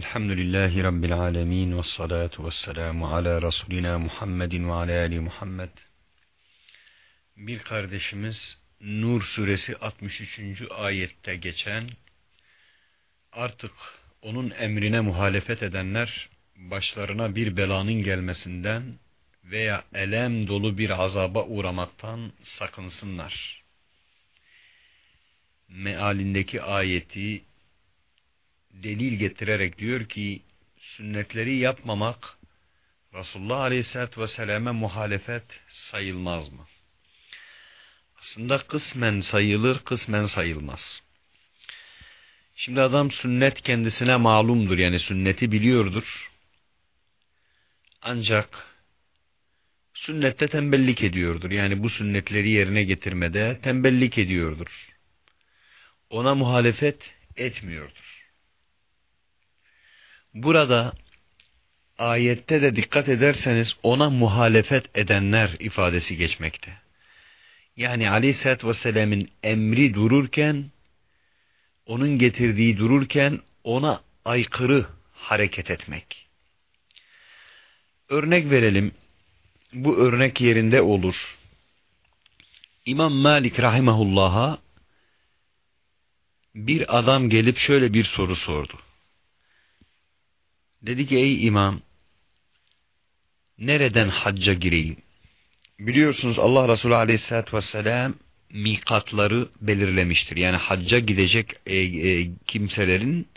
Elhamdülillahi Rabbil alemin ve salatu ve selamu ala Resulina Muhammedin ve ala Ali Muhammed. Bir kardeşimiz Nur suresi 63. ayette geçen artık onun emrine muhalefet edenler başlarına bir belanın gelmesinden veya elem dolu bir azaba uğramaktan sakınsınlar. Mealindeki ayeti delil getirerek diyor ki sünnetleri yapmamak Resulullah Aleyhisselatü Vesselam'e muhalefet sayılmaz mı? Aslında kısmen sayılır, kısmen sayılmaz. Şimdi adam sünnet kendisine malumdur yani sünneti biliyordur. Ancak sünnette tembellik ediyordur. Yani bu sünnetleri yerine getirmede tembellik ediyordur. Ona muhalefet etmiyordur. Burada ayette de dikkat ederseniz ona muhalefet edenler ifadesi geçmekte. Yani Aleyhisselatü Vesselam'ın emri dururken, onun getirdiği dururken ona aykırı hareket etmek. Örnek verelim. Bu örnek yerinde olur. İmam Malik Rahimahullah'a bir adam gelip şöyle bir soru sordu. Dedi ki ey imam nereden hacca gireyim? Biliyorsunuz Allah Resulü aleyhissalatü vesselam mikatları belirlemiştir. Yani hacca gidecek e, e, kimselerin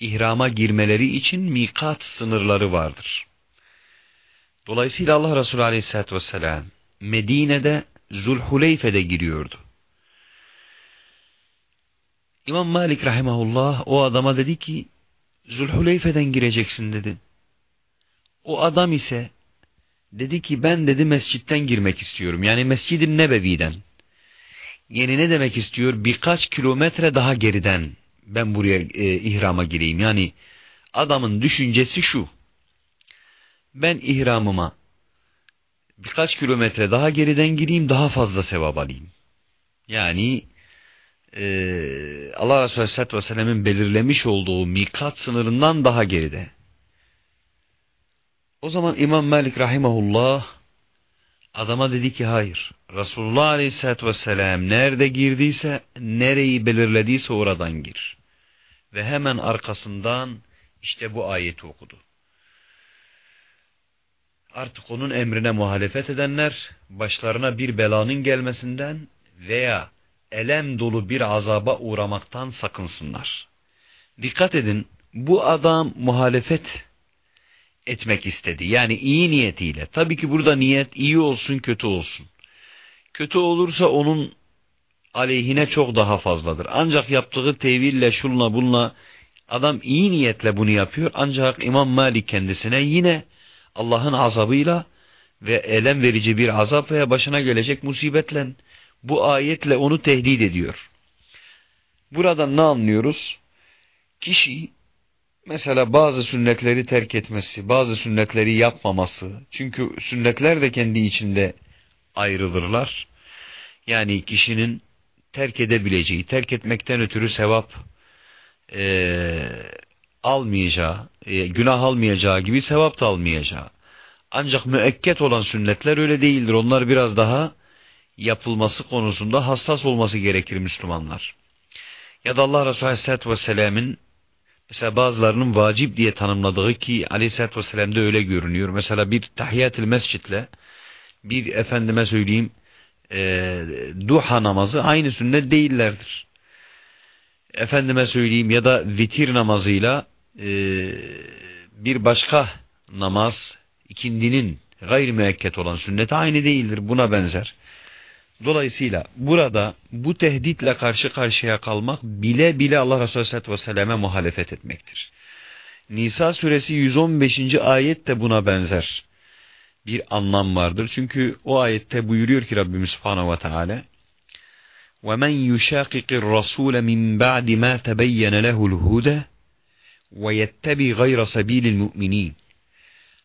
ihrama girmeleri için mikat sınırları vardır. Dolayısıyla Allah Resulü aleyhissalatü vesselam Medine'de Zulhuleyfe'de giriyordu. İmam Malik rahimahullah o adama dedi ki Zülhuleyfe'den gireceksin dedi. O adam ise dedi ki ben dedi mescitten girmek istiyorum. Yani Mescid-i Nebevi'den. Yani ne demek istiyor? Birkaç kilometre daha geriden ben buraya e, ihrama gireyim. Yani adamın düşüncesi şu. Ben ihramıma birkaç kilometre daha geriden gireyim daha fazla sevap alayım. Yani e, Allah Resulü Aleyhisselatü Vesselam'ın belirlemiş olduğu mikat sınırından daha geride. O zaman İmam Malik Rahimahullah adama dedi ki hayır. Resulullah Aleyhisselatü Vesselam nerede girdiyse, nereyi belirlediyse oradan gir. Ve hemen arkasından işte bu ayeti okudu. Artık onun emrine muhalefet edenler başlarına bir belanın gelmesinden veya elem dolu bir azaba uğramaktan sakınsınlar. Dikkat edin, bu adam muhalefet etmek istedi. Yani iyi niyetiyle. Tabii ki burada niyet iyi olsun, kötü olsun. Kötü olursa onun aleyhine çok daha fazladır. Ancak yaptığı teville, şunla bunla adam iyi niyetle bunu yapıyor. Ancak İmam Malik kendisine yine Allah'ın azabıyla ve elem verici bir azap veya başına gelecek musibetle bu ayetle onu tehdit ediyor. Buradan ne anlıyoruz? Kişi mesela bazı sünnetleri terk etmesi, bazı sünnetleri yapmaması. Çünkü sünnetler de kendi içinde ayrılırlar. Yani kişinin terk edebileceği, terk etmekten ötürü sevap e, almayacağı, e, günah almayacağı gibi sevap da almayacağı. Ancak müekket olan sünnetler öyle değildir. Onlar biraz daha yapılması konusunda hassas olması gerekir Müslümanlar. Ya da Allah Resulü Aleyhisselatü Vesselam'ın mesela bazılarının vacip diye tanımladığı ki Aleyhisselatü Vesselam'da öyle görünüyor. Mesela bir tahiyyat mescitle bir efendime söyleyeyim e, duha namazı aynı sünnet değillerdir. Efendime söyleyeyim ya da vitir namazıyla e, bir başka namaz ikindinin gayri müekket olan sünneti aynı değildir. Buna benzer. Dolayısıyla burada bu tehditle karşı karşıya kalmak bile bile Allah Resulü Aleyhisselatü Vesselam'e muhalefet etmektir. Nisa suresi 115. ayet de buna benzer bir anlam vardır. Çünkü o ayette buyuruyor ki Rabbimiz Subhanahu ve Teala وَمَنْ يُشَاقِقِ الرَّسُولَ مِنْ بَعْدِ مَا تَبَيَّنَ لَهُ الْهُدَى وَيَتَّبِي غَيْرَ سَب۪يلِ الْمُؤْمِنِينَ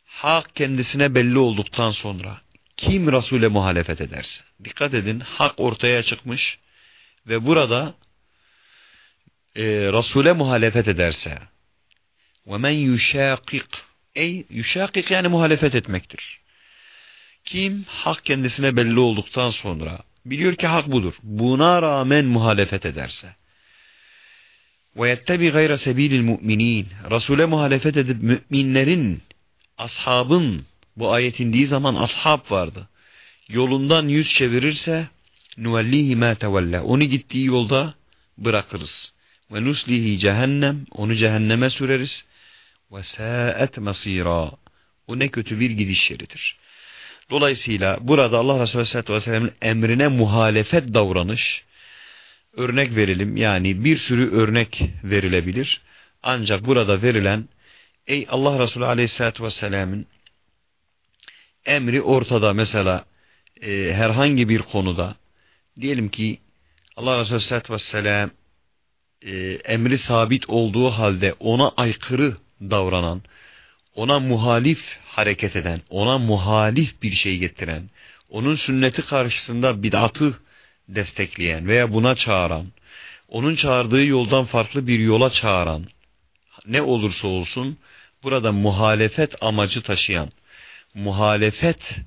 Hak kendisine belli olduktan sonra kim Resul'e muhalefet ederse. Dikkat edin hak ortaya çıkmış ve burada e, Resul'e muhalefet ederse وَمَنْ يُشَاقِقْ Ey yuşakik yani muhalefet etmektir. Kim hak kendisine belli olduktan sonra biliyor ki hak budur. Buna rağmen muhalefet ederse وَيَتَّبِ غَيْرَ سَب۪يلِ الْمُؤْمِنِينَ Resul'e muhalefet edip müminlerin, ashabın, bu ayet indiği zaman ashab vardı. Yolundan yüz çevirirse nuvellihi ma tevella. Onu gittiği yolda bırakırız. Ve nuslihi cehennem. Onu cehenneme süreriz. Ve saet masira. O ne kötü bir gidiş yeridir. Dolayısıyla burada Allah Resulü Aleyhisselatü Vesselam'ın emrine muhalefet davranış, örnek verelim yani bir sürü örnek verilebilir. Ancak burada verilen ey Allah Resulü Aleyhisselatü Vesselam'ın emri ortada mesela e, herhangi bir konuda. Diyelim ki Allah Resulü Aleyhisselatü Vesselam e, emri sabit olduğu halde ona aykırı davranan, ona muhalif hareket eden, ona muhalif bir şey getiren, onun sünneti karşısında bid'atı destekleyen veya buna çağıran, onun çağırdığı yoldan farklı bir yola çağıran, ne olursa olsun burada muhalefet amacı taşıyan, muhalefet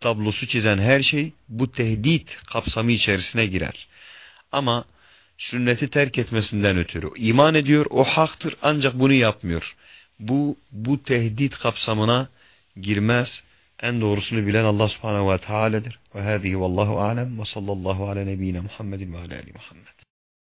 tablosu çizen her şey bu tehdit kapsamı içerisine girer. Ama sünneti terk etmesinden ötürü iman ediyor, o haktır ancak bunu yapmıyor. Bu, bu tehdit kapsamına girmez. En doğrusunu bilen Allah subhanehu ve teala'dır. Ve hâzihi vallahu alem ve sallallahu ala nebiyyina Muhammedin ve ala Muhammed.